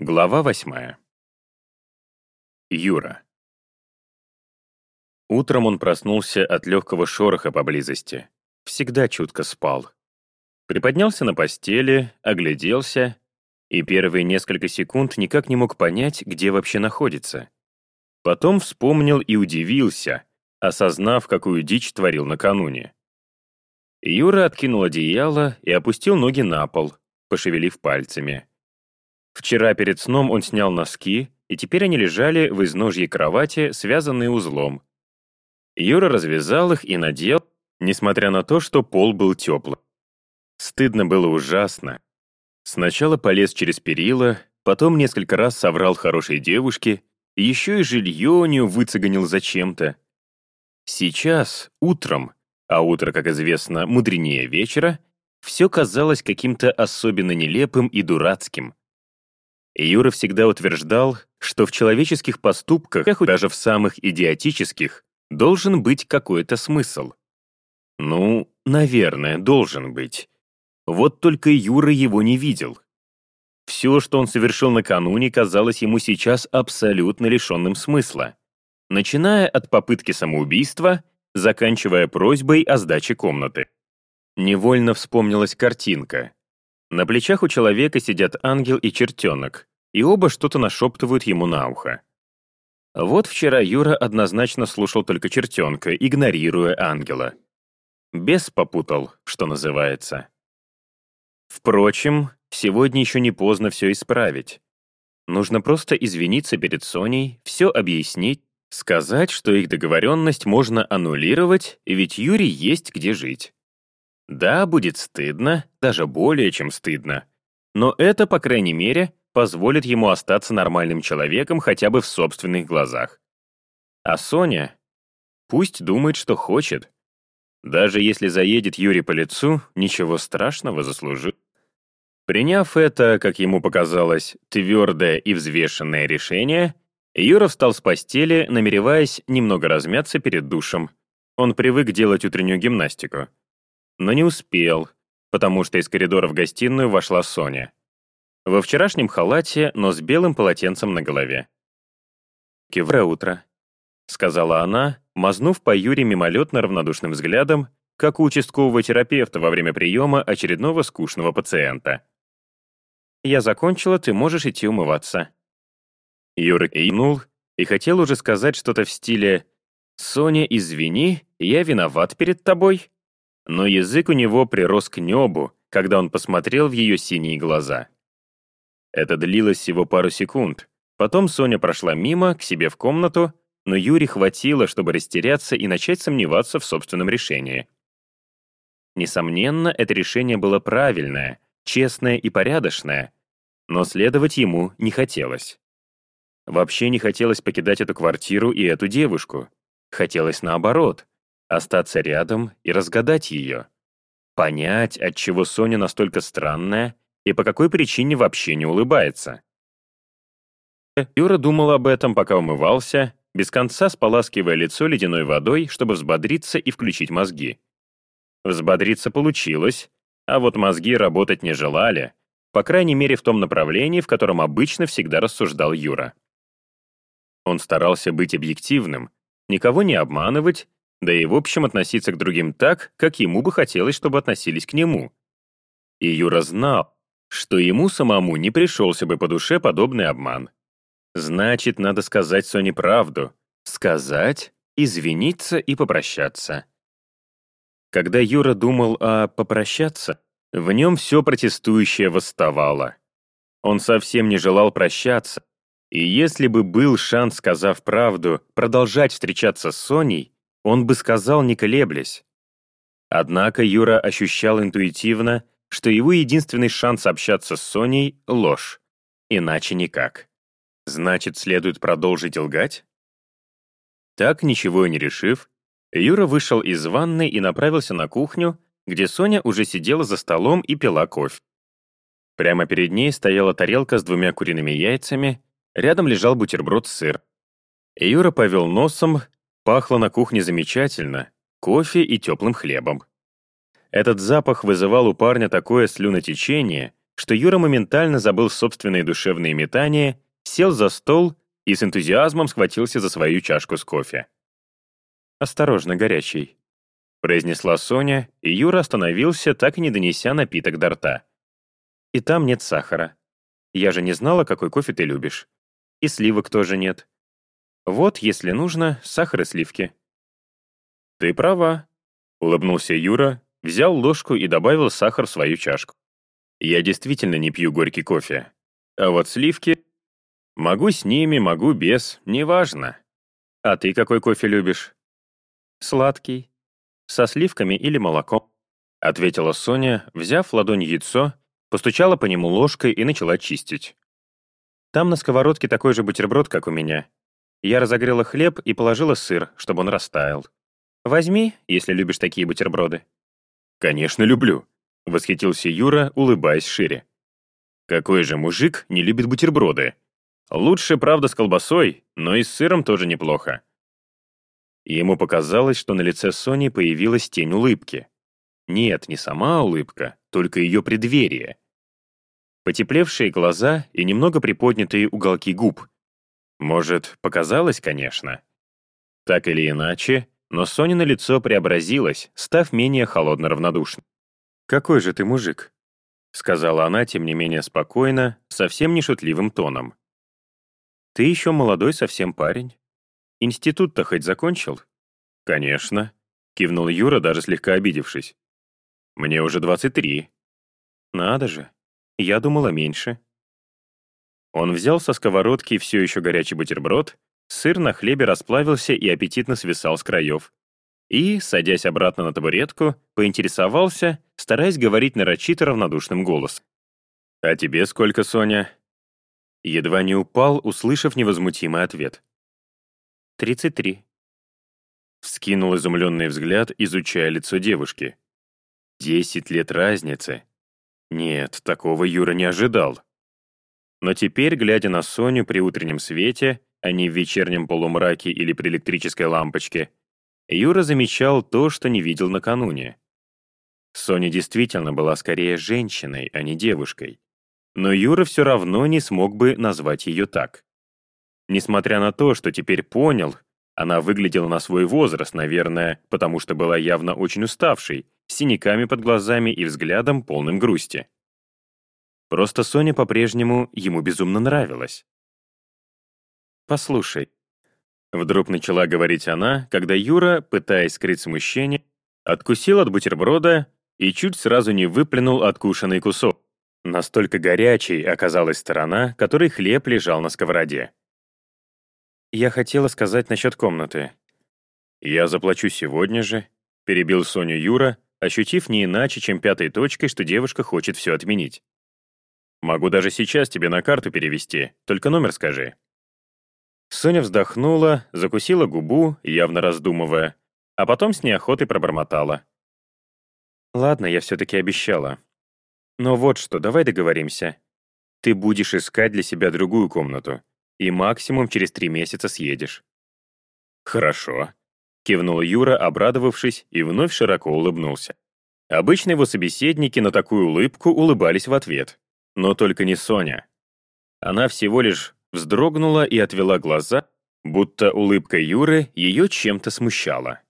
Глава восьмая. Юра. Утром он проснулся от легкого шороха поблизости. Всегда чутко спал. Приподнялся на постели, огляделся, и первые несколько секунд никак не мог понять, где вообще находится. Потом вспомнил и удивился, осознав, какую дичь творил накануне. Юра откинул одеяло и опустил ноги на пол, пошевелив пальцами. Вчера перед сном он снял носки, и теперь они лежали в изножье кровати, связанные узлом. Юра развязал их и надел, несмотря на то, что пол был теплым. Стыдно было ужасно. Сначала полез через перила, потом несколько раз соврал хорошей девушке, еще и жилье выцеганил зачем-то. Сейчас, утром, а утро, как известно, мудренее вечера, все казалось каким-то особенно нелепым и дурацким. Юра всегда утверждал, что в человеческих поступках, даже в самых идиотических, должен быть какой-то смысл. Ну, наверное, должен быть. Вот только Юра его не видел. Все, что он совершил накануне, казалось ему сейчас абсолютно лишенным смысла. Начиная от попытки самоубийства заканчивая просьбой о сдаче комнаты. Невольно вспомнилась картинка. На плечах у человека сидят ангел и чертенок, и оба что-то нашептывают ему на ухо. Вот вчера Юра однозначно слушал только чертенка, игнорируя ангела. Бес попутал, что называется. Впрочем, сегодня еще не поздно все исправить. Нужно просто извиниться перед Соней, все объяснить, Сказать, что их договоренность можно аннулировать, ведь Юрий есть где жить. Да, будет стыдно, даже более чем стыдно. Но это, по крайней мере, позволит ему остаться нормальным человеком хотя бы в собственных глазах. А Соня? Пусть думает, что хочет. Даже если заедет Юрий по лицу, ничего страшного заслужит. Приняв это, как ему показалось, твердое и взвешенное решение, Юра встал с постели, намереваясь немного размяться перед душем. Он привык делать утреннюю гимнастику. Но не успел, потому что из коридора в гостиную вошла Соня. Во вчерашнем халате, но с белым полотенцем на голове. «Киврое утро», — сказала она, мазнув по Юре мимолетно равнодушным взглядом, как у участкового терапевта во время приема очередного скучного пациента. «Я закончила, ты можешь идти умываться». Юра кивнул и хотел уже сказать что-то в стиле «Соня, извини, я виноват перед тобой». Но язык у него прирос к небу, когда он посмотрел в ее синие глаза. Это длилось всего пару секунд. Потом Соня прошла мимо, к себе в комнату, но Юре хватило, чтобы растеряться и начать сомневаться в собственном решении. Несомненно, это решение было правильное, честное и порядочное, но следовать ему не хотелось. Вообще не хотелось покидать эту квартиру и эту девушку. Хотелось наоборот — остаться рядом и разгадать ее. Понять, отчего Соня настолько странная и по какой причине вообще не улыбается. Юра думал об этом, пока умывался, без конца споласкивая лицо ледяной водой, чтобы взбодриться и включить мозги. Взбодриться получилось, а вот мозги работать не желали, по крайней мере в том направлении, в котором обычно всегда рассуждал Юра. Он старался быть объективным, никого не обманывать, да и в общем относиться к другим так, как ему бы хотелось, чтобы относились к нему. И Юра знал, что ему самому не пришелся бы по душе подобный обман. Значит, надо сказать Соне правду. Сказать, извиниться и попрощаться. Когда Юра думал о «попрощаться», в нем все протестующее восставало. Он совсем не желал прощаться, и если бы был шанс, сказав правду, продолжать встречаться с Соней, он бы сказал, не колеблясь. Однако Юра ощущал интуитивно, что его единственный шанс общаться с Соней — ложь. Иначе никак. Значит, следует продолжить лгать? Так, ничего и не решив, Юра вышел из ванной и направился на кухню, где Соня уже сидела за столом и пила кофе. Прямо перед ней стояла тарелка с двумя куриными яйцами, Рядом лежал бутерброд с сыр. Юра повел носом, пахло на кухне замечательно, кофе и теплым хлебом. Этот запах вызывал у парня такое слюнотечение, что Юра моментально забыл собственные душевные метания, сел за стол и с энтузиазмом схватился за свою чашку с кофе. «Осторожно, горячий», — произнесла Соня, и Юра остановился, так и не донеся напиток до рта. «И там нет сахара. Я же не знала, какой кофе ты любишь. И сливок тоже нет. Вот, если нужно, сахар и сливки». «Ты права», — улыбнулся Юра, взял ложку и добавил сахар в свою чашку. «Я действительно не пью горький кофе. А вот сливки... Могу с ними, могу без, неважно. А ты какой кофе любишь?» «Сладкий. Со сливками или молоком», — ответила Соня, взяв ладонь яйцо, постучала по нему ложкой и начала чистить. «Там на сковородке такой же бутерброд, как у меня. Я разогрела хлеб и положила сыр, чтобы он растаял. Возьми, если любишь такие бутерброды». «Конечно, люблю», — восхитился Юра, улыбаясь шире. «Какой же мужик не любит бутерброды? Лучше, правда, с колбасой, но и с сыром тоже неплохо». Ему показалось, что на лице Сони появилась тень улыбки. Нет, не сама улыбка, только ее преддверие. Потеплевшие глаза и немного приподнятые уголки губ. Может, показалось, конечно. Так или иначе, но Сонина лицо преобразилось, став менее холодно-равнодушным. «Какой же ты мужик?» — сказала она, тем не менее спокойно, совсем не шутливым тоном. «Ты еще молодой совсем парень. Институт-то хоть закончил?» «Конечно», — кивнул Юра, даже слегка обидевшись. «Мне уже 23». «Надо же, я думала меньше». Он взял со сковородки все еще горячий бутерброд Сыр на хлебе расплавился и аппетитно свисал с краев. И, садясь обратно на табуретку, поинтересовался, стараясь говорить нарочито равнодушным голосом. «А тебе сколько, Соня?» Едва не упал, услышав невозмутимый ответ. «Тридцать три». Вскинул изумленный взгляд, изучая лицо девушки. «Десять лет разницы. Нет, такого Юра не ожидал». Но теперь, глядя на Соню при утреннем свете, а не в вечернем полумраке или при электрической лампочке, Юра замечал то, что не видел накануне. Соня действительно была скорее женщиной, а не девушкой. Но Юра все равно не смог бы назвать ее так. Несмотря на то, что теперь понял, она выглядела на свой возраст, наверное, потому что была явно очень уставшей, с синяками под глазами и взглядом полным грусти. Просто Соня по-прежнему ему безумно нравилась. «Послушай», — вдруг начала говорить она, когда Юра, пытаясь скрыть смущение, откусил от бутерброда и чуть сразу не выплюнул откушенный кусок. Настолько горячей оказалась сторона, которой хлеб лежал на сковороде. «Я хотела сказать насчет комнаты». «Я заплачу сегодня же», — перебил Соню Юра, ощутив не иначе, чем пятой точкой, что девушка хочет все отменить. «Могу даже сейчас тебе на карту перевести, только номер скажи». Соня вздохнула, закусила губу, явно раздумывая, а потом с неохотой пробормотала. «Ладно, я все-таки обещала. Но вот что, давай договоримся. Ты будешь искать для себя другую комнату, и максимум через три месяца съедешь». «Хорошо», — кивнул Юра, обрадовавшись, и вновь широко улыбнулся. Обычно его собеседники на такую улыбку улыбались в ответ. Но только не Соня. Она всего лишь вздрогнула и отвела глаза, будто улыбка Юры ее чем-то смущала.